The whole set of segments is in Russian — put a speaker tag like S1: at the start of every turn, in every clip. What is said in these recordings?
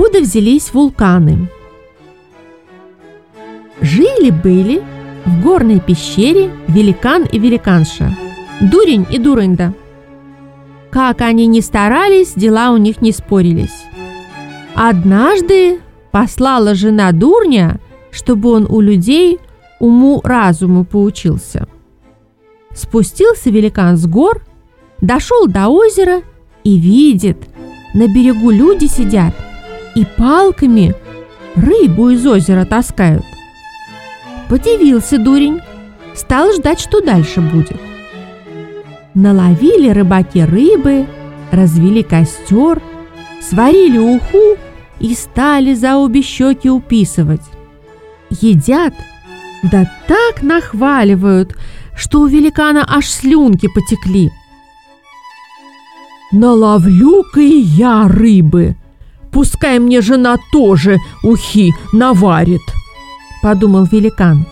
S1: Откуда взялись вулканы? Жили-были в горной пещере великан и великанша, дурень и дурында. Как они ни старались, дела у них не спорились. Однажды послала жена дурня, чтобы он у людей уму-разуму поучился. Спустился великан с гор, дошел до озера и видит, на берегу люди сидят и палками рыбу из озера таскают. Подивился дурень, стал ждать, что дальше будет. Наловили рыбаки рыбы, развели костер, сварили уху и стали за обе щеки уписывать. Едят, да так нахваливают, что у великана аж слюнки потекли. «Наловлю-ка и я рыбы, пускай мне жена тоже ухи наварит», — подумал великан.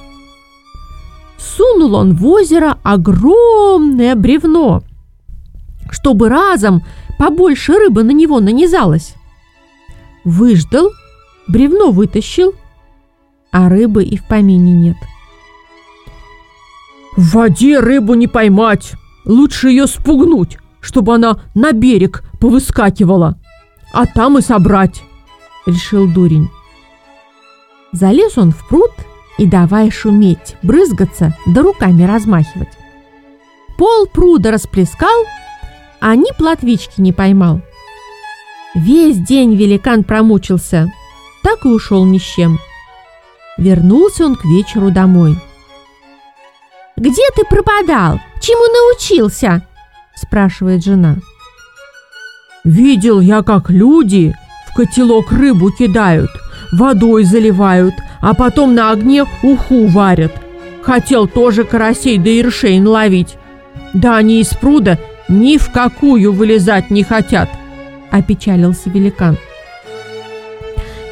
S1: Сунул он в озеро огромное бревно, чтобы разом побольше рыбы на него нанизалось. Выждал, бревно вытащил, а рыбы и в помине нет.
S2: В воде рыбу не поймать, лучше ее спугнуть, чтобы она на берег повыскакивала, а там и собрать, решил дурень.
S1: Залез он в пруд и давай шуметь, брызгаться да руками размахивать. Пол пруда расплескал, а ни плотвички не поймал. Весь день великан промучился, так и ушел ни с чем. Вернулся он к вечеру домой. «Где ты пропадал? Чему научился?» – спрашивает жена.
S2: «Видел я, как люди в котелок рыбу кидают, водой заливают, а потом на огне уху варят. Хотел тоже карасей да иршей наловить. Да они из пруда ни в какую вылезать не хотят», – опечалился великан.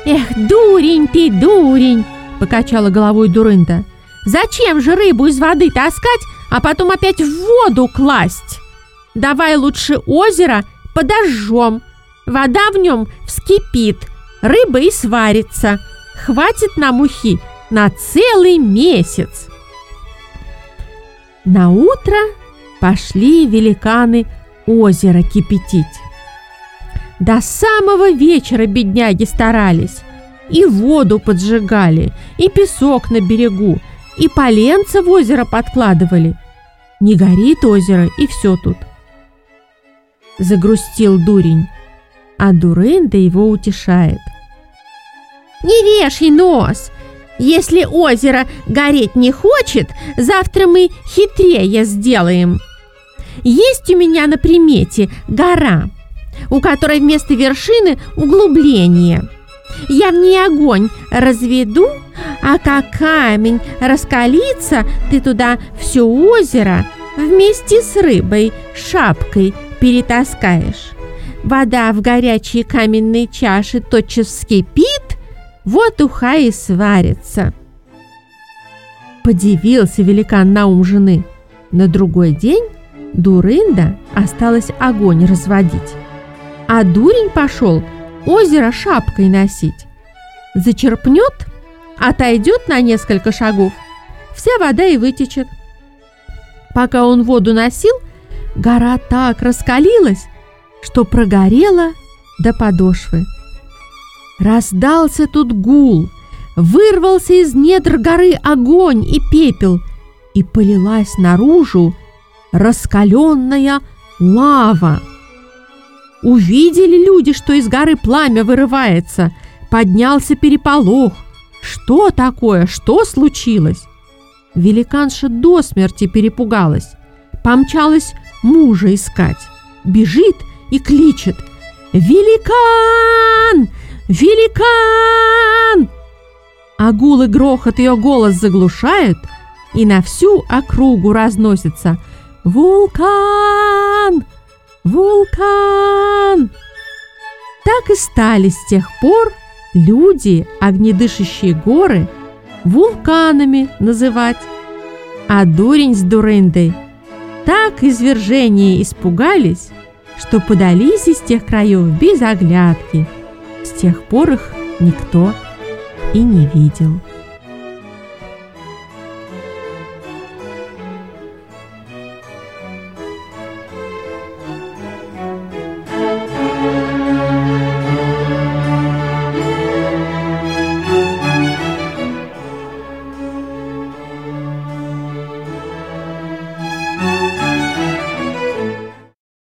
S1: «Эх, дурень ты, дурень!» – покачала головой Дурында. «Зачем же рыбу из воды таскать, а потом опять в воду класть? Давай лучше озеро подожжем, вода в нем вскипит, рыба и сварится. Хватит нам ухи на целый месяц». На утро пошли великаны озеро кипятить. До самого вечера бедняги старались. И воду поджигали, и песок на берегу, и поленца в озеро подкладывали. Не горит озеро, и все тут. Загрустил дурень, а Дурында его утешает. «Не вешай нос! Если озеро гореть не хочет, завтра мы хитрее сделаем. Есть у меня на примете гора, у которой вместо вершины углубление – я в ней огонь разведу, а как камень раскалится, ты туда все озеро вместе с рыбой, шапкой перетаскаешь. Вода в горячей каменной чаше тотчас вскипит, вот уха и сварится. Подивился великан на ум жены. На другой день Дурында осталось огонь разводить. А дурень пошел – озеро шапкой носить. Зачерпнет, отойдет на несколько шагов, вся вода и вытечет. Пока он воду носил, гора так раскалилась, что прогорела до подошвы. Раздался тут гул, вырвался из недр горы огонь и пепел, и полилась наружу раскаленная лава. Увидели люди, что из горы пламя вырывается. Поднялся переполох. Что такое? Что случилось? Великанша до смерти перепугалась. Помчалась мужа искать. Бежит и кличет. «Великан! Великан!» А гул и грохот ее голос заглушают, и на всю округу разносится «Вулкан! Вулкан! Так и стали с тех пор люди огнедышащие горы вулканами называть. А дурень с дурындой так извержения испугались, что подались из тех краев без оглядки. С тех пор их никто и не видел.